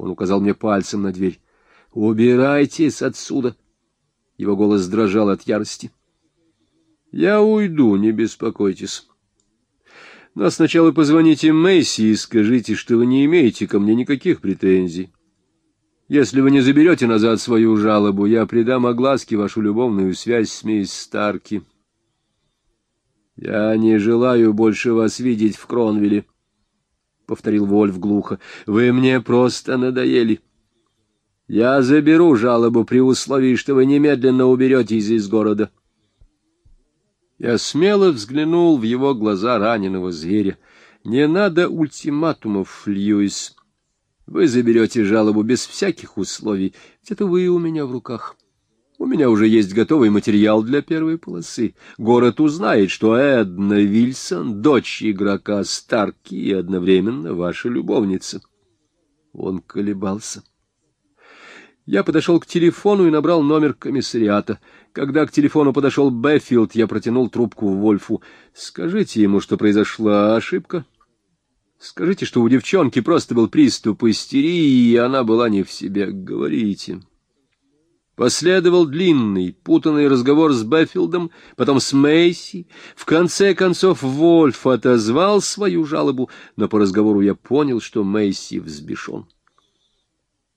Он указал мне пальцем на дверь. «Убирайтесь отсюда!» Его голос дрожал от ярости. «Я уйду, не беспокойтесь. Но сначала позвоните Мэйси и скажите, что вы не имеете ко мне никаких претензий. Если вы не заберете назад свою жалобу, я придам огласке вашу любовную связь с мисс Старки. Я не желаю больше вас видеть в Кронвилле, — повторил Вольф глухо. — Вы мне просто надоели. Я заберу жалобу при условии, что вы немедленно уберетесь из города. — я смело взглянул в его глаза раненого зверя. «Не надо ультиматумов, Льюис. Вы заберете жалобу без всяких условий, ведь это вы у меня в руках. У меня уже есть готовый материал для первой полосы. Город узнает, что Эдна Вильсон — дочь игрока Старки и одновременно ваша любовница». Он колебался. Я подошел к телефону и набрал номер комиссариата — когда к телефону подошел Бэффилд, я протянул трубку Вольфу. «Скажите ему, что произошла ошибка. Скажите, что у девчонки просто был приступ истерии, и она была не в себе. Говорите». Последовал длинный, путанный разговор с Бэффилдом, потом с Мейси. В конце концов Вольф отозвал свою жалобу, но по разговору я понял, что Мейси взбешен.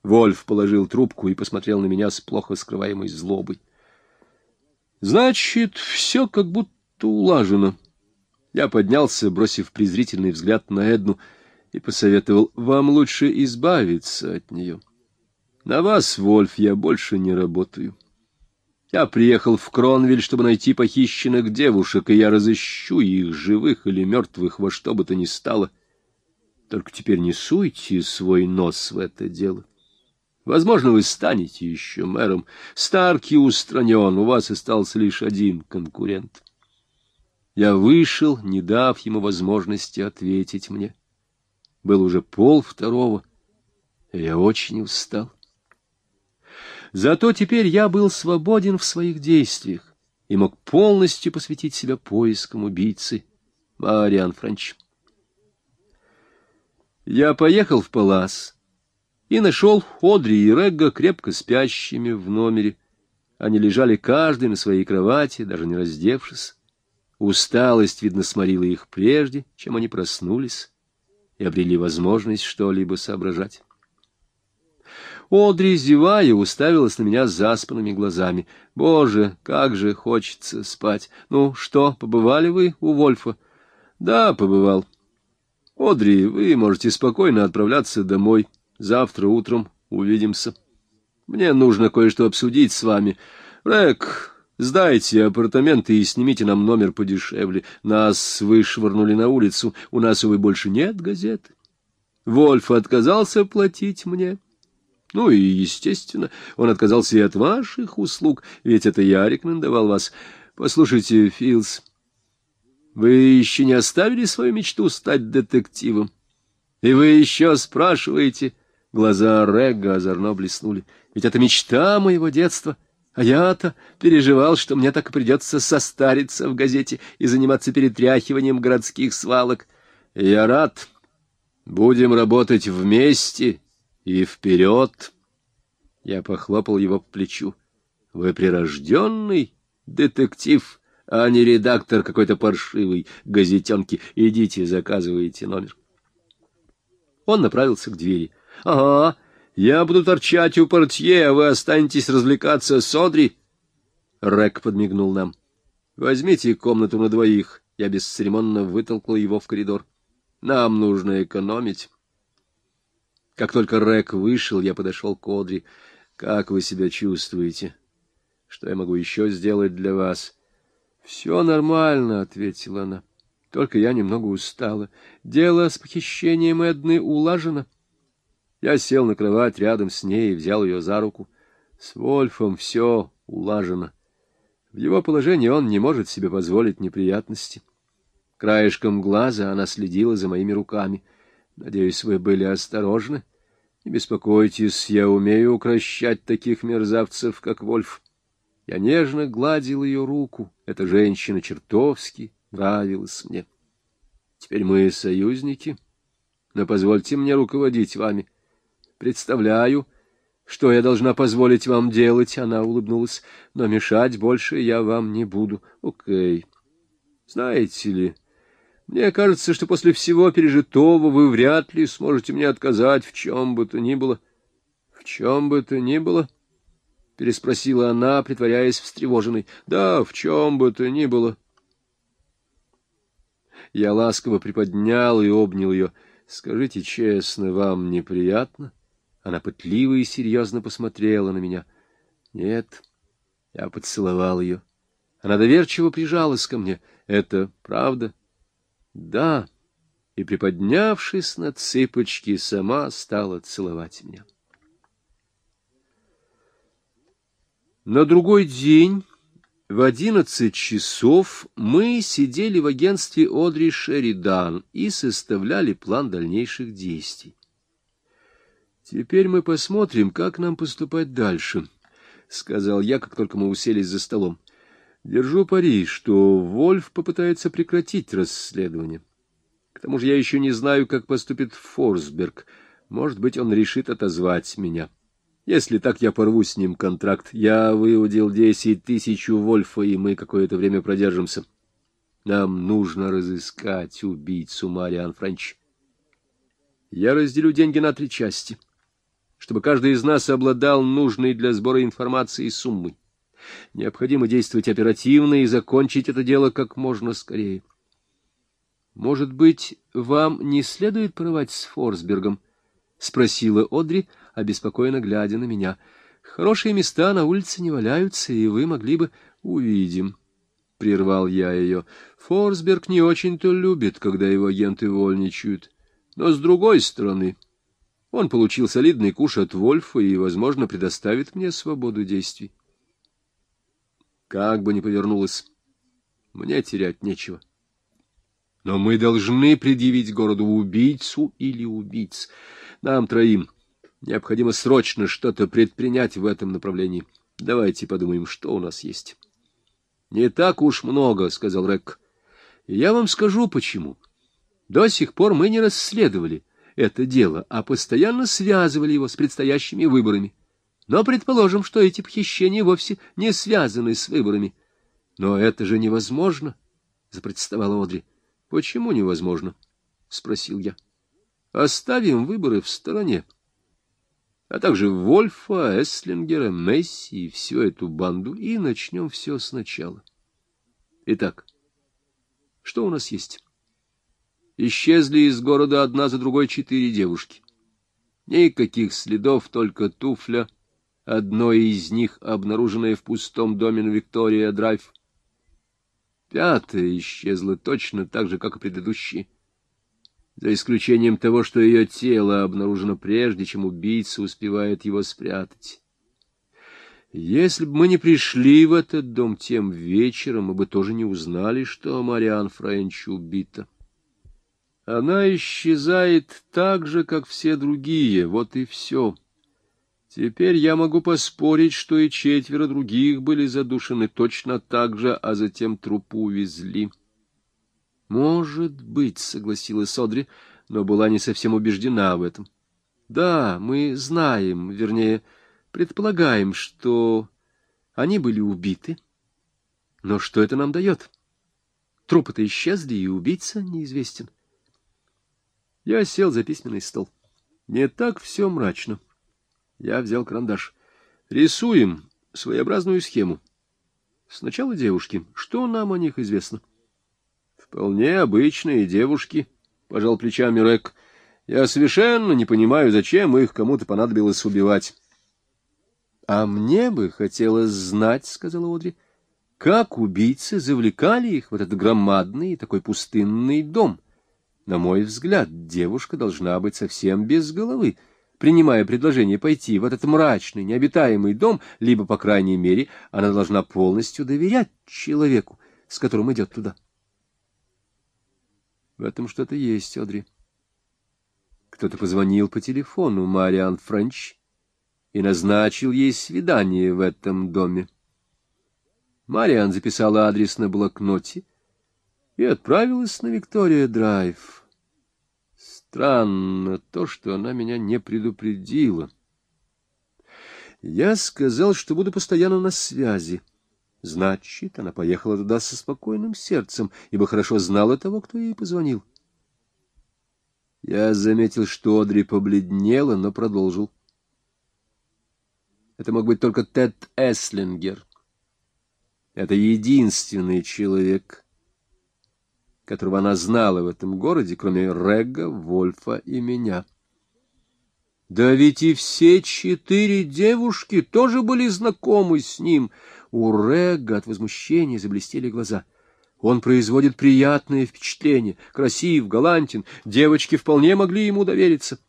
Вольф положил трубку и посмотрел на меня с плохо скрываемой злобой. Значит, все как будто улажено. Я поднялся, бросив презрительный взгляд на Эдну, и посоветовал, вам лучше избавиться от нее. На вас, Вольф, я больше не работаю. Я приехал в Кронвиль, чтобы найти похищенных девушек, и я разыщу их, живых или мертвых, во что бы то ни стало. Только теперь не суйте свой нос в это дело. Возможно, вы станете еще мэром. Старки устранен, у вас остался лишь один конкурент. Я вышел, не дав ему возможности ответить мне. Был уже пол второго, и я очень устал. Зато теперь я был свободен в своих действиях и мог полностью посвятить себя поискам убийцы Мариан Франч. Я поехал в Палас и нашел Одри и Регга крепко спящими в номере. Они лежали каждый на своей кровати, даже не раздевшись. Усталость, видно, сморила их прежде, чем они проснулись и обрели возможность что-либо соображать. Одри, зевая, уставилась на меня заспанными глазами. «Боже, как же хочется спать! Ну что, побывали вы у Вольфа?» «Да, побывал. Одри, вы можете спокойно отправляться домой». Завтра утром увидимся. Мне нужно кое-что обсудить с вами. Рек, сдайте апартаменты и снимите нам номер подешевле. Нас вышвырнули на улицу, у нас, увы, больше нет газеты. Вольф отказался платить мне. Ну и, естественно, он отказался и от ваших услуг, ведь это я рекомендовал вас. Послушайте, Филс, вы еще не оставили свою мечту стать детективом? И вы еще спрашиваете... Глаза Регга озорно блеснули. Ведь это мечта моего детства. А я-то переживал, что мне так и придется состариться в газете и заниматься перетряхиванием городских свалок. Я рад. Будем работать вместе и вперед. Я похлопал его по плечу. Вы прирожденный детектив, а не редактор какой-то паршивой газетенки. Идите, заказывайте номер. Он направился к двери. — Ага, я буду торчать у портье, а вы останетесь развлекаться с Одри. Рэк подмигнул нам. — Возьмите комнату на двоих. Я бесцеремонно вытолкнул его в коридор. Нам нужно экономить. Как только Рэк вышел, я подошел к Одри. — Как вы себя чувствуете? Что я могу еще сделать для вас? — Все нормально, — ответила она. — Только я немного устала. Дело с похищением Эдны улажено. — я сел на кровать рядом с ней и взял ее за руку. С Вольфом все улажено. В его положении он не может себе позволить неприятности. Краешком глаза она следила за моими руками. Надеюсь, вы были осторожны. Не беспокойтесь, я умею укращать таких мерзавцев, как Вольф. Я нежно гладил ее руку. Эта женщина чертовски нравилась мне. Теперь мы союзники, но позвольте мне руководить вами. Представляю, что я должна позволить вам делать, — она улыбнулась, — но мешать больше я вам не буду. Окей. Знаете ли, мне кажется, что после всего пережитого вы вряд ли сможете мне отказать в чем бы то ни было. — В чем бы то ни было? — переспросила она, притворяясь встревоженной. — Да, в чем бы то ни было. Я ласково приподнял и обнял ее. — Скажите честно, вам неприятно? Она пытливо и серьезно посмотрела на меня. — Нет. Я поцеловал ее. Она доверчиво прижалась ко мне. — Это правда? — Да. И, приподнявшись на цыпочки, сама стала целовать меня. На другой день в одиннадцать часов мы сидели в агентстве Одри Шеридан и составляли план дальнейших действий. «Теперь мы посмотрим, как нам поступать дальше», — сказал я, как только мы уселись за столом. «Держу пари, что Вольф попытается прекратить расследование. К тому же я еще не знаю, как поступит Форсберг. Может быть, он решит отозвать меня». Если так я порву с ним контракт, я выудил десять тысяч у Вольфа, и мы какое-то время продержимся. Нам нужно разыскать убийцу Мариан Френч. Я разделю деньги на три части, чтобы каждый из нас обладал нужной для сбора информации суммой. Необходимо действовать оперативно и закончить это дело как можно скорее. Может быть, вам не следует порывать с Форсбергом? — спросила Одри, — обеспокоенно глядя на меня. «Хорошие места на улице не валяются, и вы могли бы...» «Увидим», — прервал я ее. «Форсберг не очень-то любит, когда его агенты вольничают. Но с другой стороны, он получил солидный куш от Вольфа и, возможно, предоставит мне свободу действий». Как бы ни повернулось, мне терять нечего. Но мы должны предъявить городу убийцу или убийц. Нам троим Необходимо срочно что-то предпринять в этом направлении. Давайте подумаем, что у нас есть. — Не так уж много, — сказал Рек. — Я вам скажу, почему. До сих пор мы не расследовали это дело, а постоянно связывали его с предстоящими выборами. Но предположим, что эти похищения вовсе не связаны с выборами. — Но это же невозможно, — запротестовала Одри. — Почему невозможно? — спросил я. — Оставим выборы в стороне а также Вольфа, Эслингера, Месси и всю эту банду, и начнем все сначала. Итак, что у нас есть? Исчезли из города одна за другой четыре девушки. Никаких следов, только туфля, одной из них, обнаруженная в пустом доме на Виктория-Драйв. Пятая исчезла точно так же, как и предыдущие за исключением того, что ее тело обнаружено прежде, чем убийца успевает его спрятать. Если бы мы не пришли в этот дом тем вечером, мы бы тоже не узнали, что Мариан Френч убита. Она исчезает так же, как все другие, вот и все. Теперь я могу поспорить, что и четверо других были задушены точно так же, а затем трупу увезли. Может быть, согласилась Содри, но была не совсем убеждена в этом. Да, мы знаем, вернее, предполагаем, что они были убиты. Но что это нам дает? Трупы-то исчезли, и убийца неизвестен. Я сел за письменный стол. Не так все мрачно. Я взял карандаш. Рисуем своеобразную схему. Сначала девушки. Что нам о них известно? — Вполне обычные девушки, — пожал плечами Рек. Я совершенно не понимаю, зачем их кому-то понадобилось убивать. — А мне бы хотелось знать, — сказала Одри, — как убийцы завлекали их в этот громадный и такой пустынный дом. На мой взгляд, девушка должна быть совсем без головы, принимая предложение пойти в этот мрачный, необитаемый дом, либо, по крайней мере, она должна полностью доверять человеку, с которым идет туда. — в этом что-то есть, Одри. Кто-то позвонил по телефону Мариан Френч и назначил ей свидание в этом доме. Мариан записала адрес на блокноте и отправилась на Виктория-драйв. Странно то, что она меня не предупредила. Я сказал, что буду постоянно на связи. Значит, она поехала туда со спокойным сердцем, ибо хорошо знала того, кто ей позвонил. Я заметил, что Одри побледнела, но продолжил. Это мог быть только Тед Эслингер. Это единственный человек, которого она знала в этом городе, кроме Регга, Вольфа и меня. Да ведь и все четыре девушки тоже были знакомы с ним. У Регга от возмущения заблестели глаза. Он производит приятное впечатление, красив, галантен, девочки вполне могли ему довериться.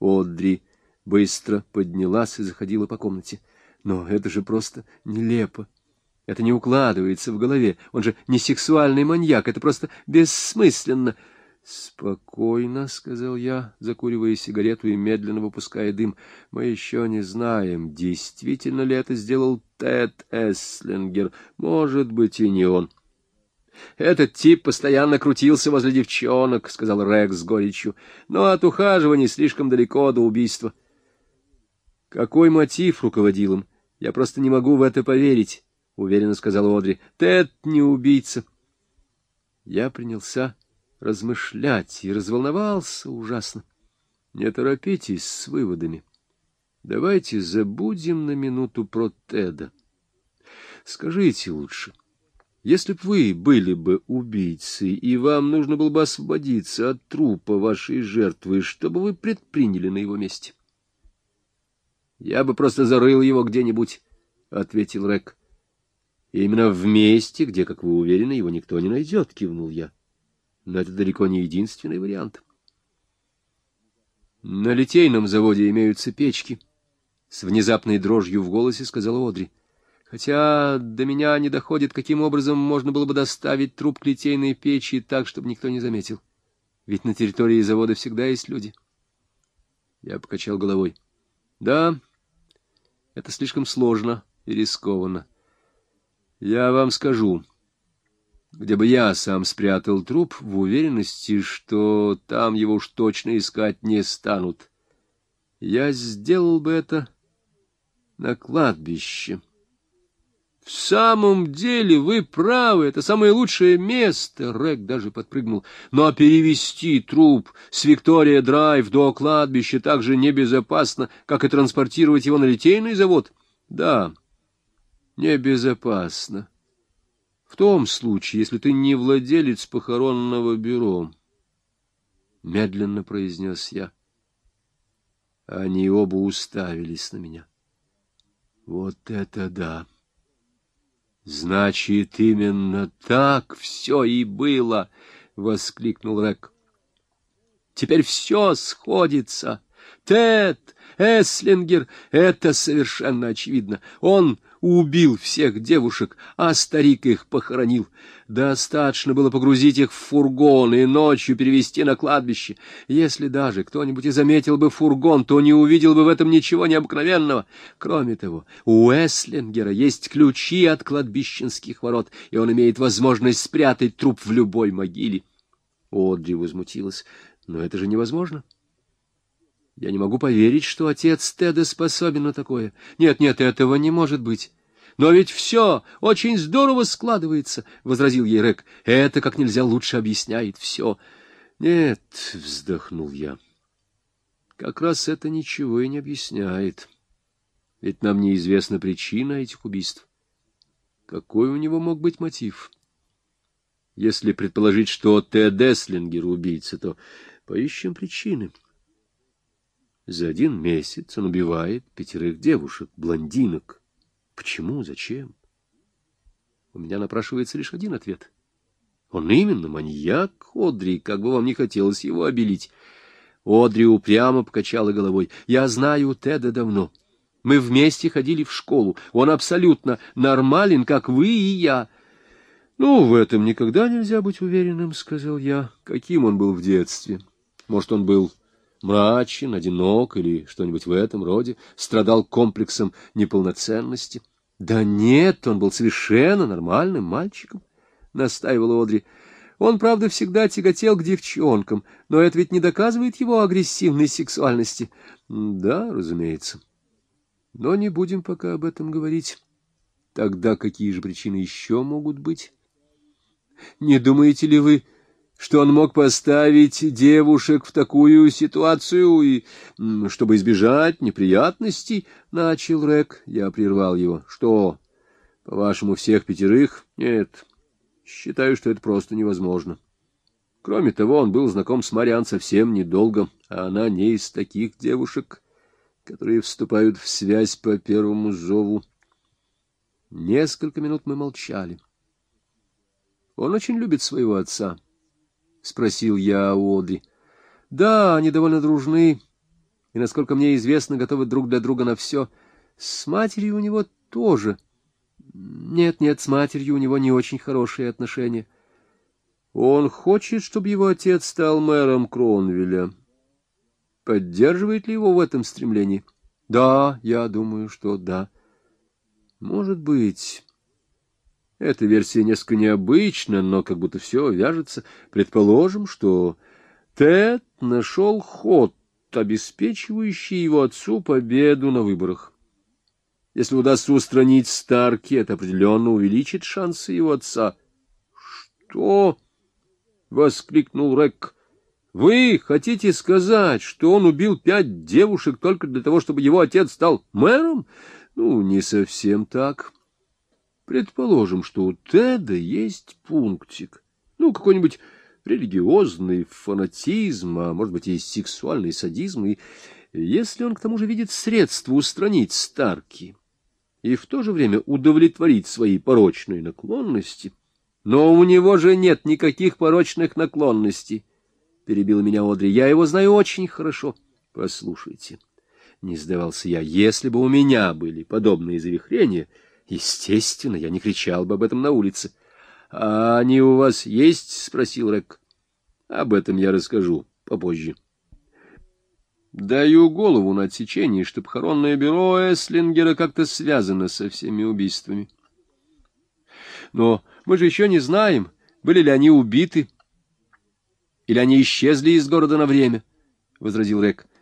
Одри быстро поднялась и заходила по комнате. Но это же просто нелепо. Это не укладывается в голове. Он же не сексуальный маньяк, это просто бессмысленно. «Спокойно», — сказал я, закуривая сигарету и медленно выпуская дым. «Мы еще не знаем, действительно ли это сделал Тед Эслингер. Может быть, и не он». «Этот тип постоянно крутился возле девчонок», — сказал Рекс с горечью. «Но от ухаживаний слишком далеко до убийства». «Какой мотив руководил им? Я просто не могу в это поверить». — уверенно сказал Одри. — Тед не убийца. Я принялся размышлять и разволновался ужасно. Не торопитесь с выводами. Давайте забудем на минуту про Теда. Скажите лучше, если б вы были бы убийцей, и вам нужно было бы освободиться от трупа вашей жертвы, что бы вы предприняли на его месте? — Я бы просто зарыл его где-нибудь, — ответил Рек. Именно в месте, где, как вы уверены, его никто не найдет, — кивнул я. Но это далеко не единственный вариант. На литейном заводе имеются печки. С внезапной дрожью в голосе сказала Одри. Хотя до меня не доходит, каким образом можно было бы доставить труп к литейной печи так, чтобы никто не заметил. Ведь на территории завода всегда есть люди. Я покачал головой. Да, это слишком сложно и рискованно. Я вам скажу, где бы я сам спрятал труп в уверенности, что там его уж точно искать не станут. Я сделал бы это на кладбище. В самом деле вы правы, это самое лучшее место, Рэг даже подпрыгнул. Но перевести труп с Виктория Драйв до кладбища так же небезопасно, как и транспортировать его на литейный завод. Да, — небезопасно. В том случае, если ты не владелец похоронного бюро, — медленно произнес я. Они оба уставились на меня. Вот это да! Значит, именно так все и было! — воскликнул Рек. Теперь все сходится. Тед, Эслингер, это совершенно очевидно. Он убил всех девушек, а старик их похоронил. Достаточно было погрузить их в фургон и ночью перевести на кладбище. Если даже кто-нибудь и заметил бы фургон, то не увидел бы в этом ничего необыкновенного. Кроме того, у Эслингера есть ключи от кладбищенских ворот, и он имеет возможность спрятать труп в любой могиле. Одри возмутилась. Но это же невозможно. — я не могу поверить, что отец Теда способен на такое. Нет, нет, этого не может быть. Но ведь все очень здорово складывается, — возразил ей Рек. Это как нельзя лучше объясняет все. Нет, — вздохнул я. Как раз это ничего и не объясняет. Ведь нам неизвестна причина этих убийств. Какой у него мог быть мотив? Если предположить, что Тед Эслингер убийца, то поищем причины. — за один месяц он убивает пятерых девушек, блондинок. Почему? Зачем? У меня напрашивается лишь один ответ. Он именно маньяк, Одри, как бы вам не хотелось его обелить. Одри упрямо покачала головой. Я знаю Теда давно. Мы вместе ходили в школу. Он абсолютно нормален, как вы и я. Ну, в этом никогда нельзя быть уверенным, — сказал я. Каким он был в детстве? Может, он был мрачен, одинок или что-нибудь в этом роде, страдал комплексом неполноценности. — Да нет, он был совершенно нормальным мальчиком, — настаивала Одри. Он, правда, всегда тяготел к девчонкам, но это ведь не доказывает его агрессивной сексуальности. Да, разумеется. Но не будем пока об этом говорить. Тогда какие же причины еще могут быть? Не думаете ли вы, что он мог поставить девушек в такую ситуацию, и, чтобы избежать неприятностей? Начал Рек, я прервал его. Что, по-вашему, всех пятерых? Нет. Считаю, что это просто невозможно. Кроме того, он был знаком с Мариан совсем недолго, а она не из таких девушек, которые вступают в связь по первому зову. Несколько минут мы молчали. Он очень любит своего отца, — спросил я у Одри. Да, они довольно дружны, и, насколько мне известно, готовы друг для друга на все. С матерью у него тоже — нет, нет, с матерью у него не очень хорошие отношения. Он хочет, чтобы его отец стал мэром Кронвилля. Поддерживает ли его в этом стремлении? Да, я думаю, что да. Может быть... Эта версия несколько необычна, но как будто все вяжется. Предположим, что Тед нашел ход, обеспечивающий его отцу победу на выборах. Если удастся устранить Старки, это определенно увеличит шансы его отца. — Что? — воскликнул Рек. — Вы хотите сказать, что он убил пять девушек только для того, чтобы его отец стал мэром? Ну, не совсем так. Предположим, что у Теда есть пунктик. Ну, какой-нибудь религиозный фанатизм, а может быть и сексуальный садизм, и если он к тому же видит средства устранить Старки и в то же время удовлетворить свои порочные наклонности. Но у него же нет никаких порочных наклонностей, — перебил меня Одри. Я его знаю очень хорошо. Послушайте, — не сдавался я, — если бы у меня были подобные завихрения, естественно, я не кричал бы об этом на улице. — А они у вас есть? — спросил Рек. — Об этом я расскажу попозже. — Даю голову на отсечение, что похоронное бюро Эслингера как-то связано со всеми убийствами. Но мы же еще не знаем, были ли они убиты, или они исчезли из города на время, — возразил Рек. —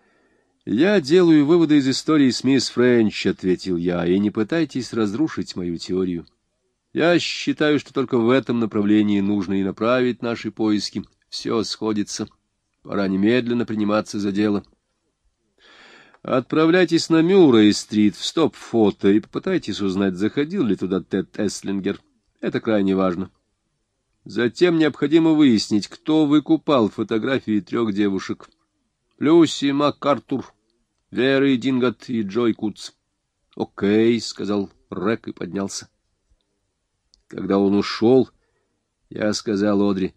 Я делаю выводы из истории с мисс Френч, — ответил я, — и не пытайтесь разрушить мою теорию. Я считаю, что только в этом направлении нужно и направить наши поиски. Все сходится. Пора немедленно приниматься за дело. — Отправляйтесь на Мюррей-стрит в стоп-фото и попытайтесь узнать, заходил ли туда Тед Эслингер. Это крайне важно. Затем необходимо выяснить, кто выкупал фотографии трех девушек. Люси МакАртур, Вера Дингот и Джой Кутс. «Окей», — сказал Рек и поднялся. Когда он ушел, я сказал Одри,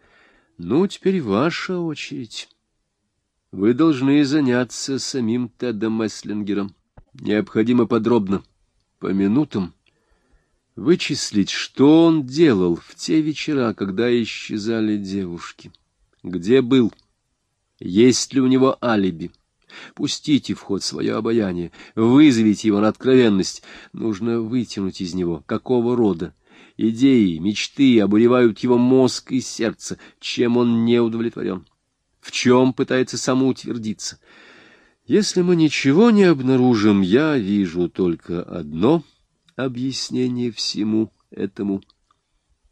«Ну, теперь ваша очередь». Вы должны заняться самим Тедом Меслингером. Необходимо подробно, по минутам, вычислить, что он делал в те вечера, когда исчезали девушки. Где был? Есть ли у него алиби? Пустите в ход свое обаяние, вызовите его на откровенность. Нужно вытянуть из него, какого рода. Идеи, мечты обуревают его мозг и сердце, чем он не удовлетворен в чем пытается самоутвердиться. Если мы ничего не обнаружим, я вижу только одно объяснение всему этому.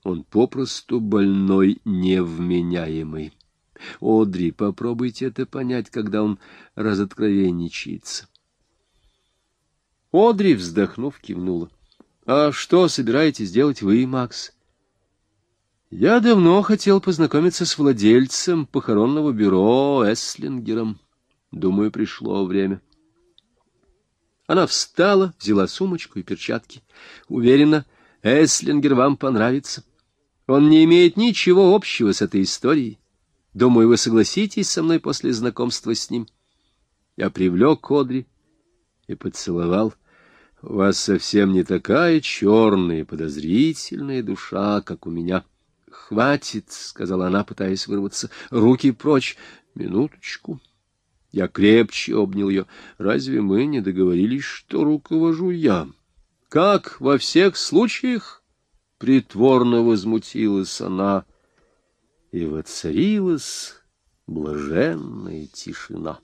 Он попросту больной невменяемый. Одри, попробуйте это понять, когда он разоткровенничается. Одри, вздохнув, кивнула. — А что собираетесь делать вы, Макс? Я давно хотел познакомиться с владельцем похоронного бюро Эслингером. Думаю, пришло время. Она встала, взяла сумочку и перчатки. Уверена, Эслингер вам понравится. Он не имеет ничего общего с этой историей. Думаю, вы согласитесь со мной после знакомства с ним. Я привлек Кодри и поцеловал. У вас совсем не такая черная подозрительная душа, как у меня. — Хватит, — сказала она, пытаясь вырваться. — Руки прочь. Минуточку. Я крепче обнял ее. Разве мы не договорились, что руковожу я? Как во всех случаях? Притворно возмутилась она. И воцарилась блаженная тишина.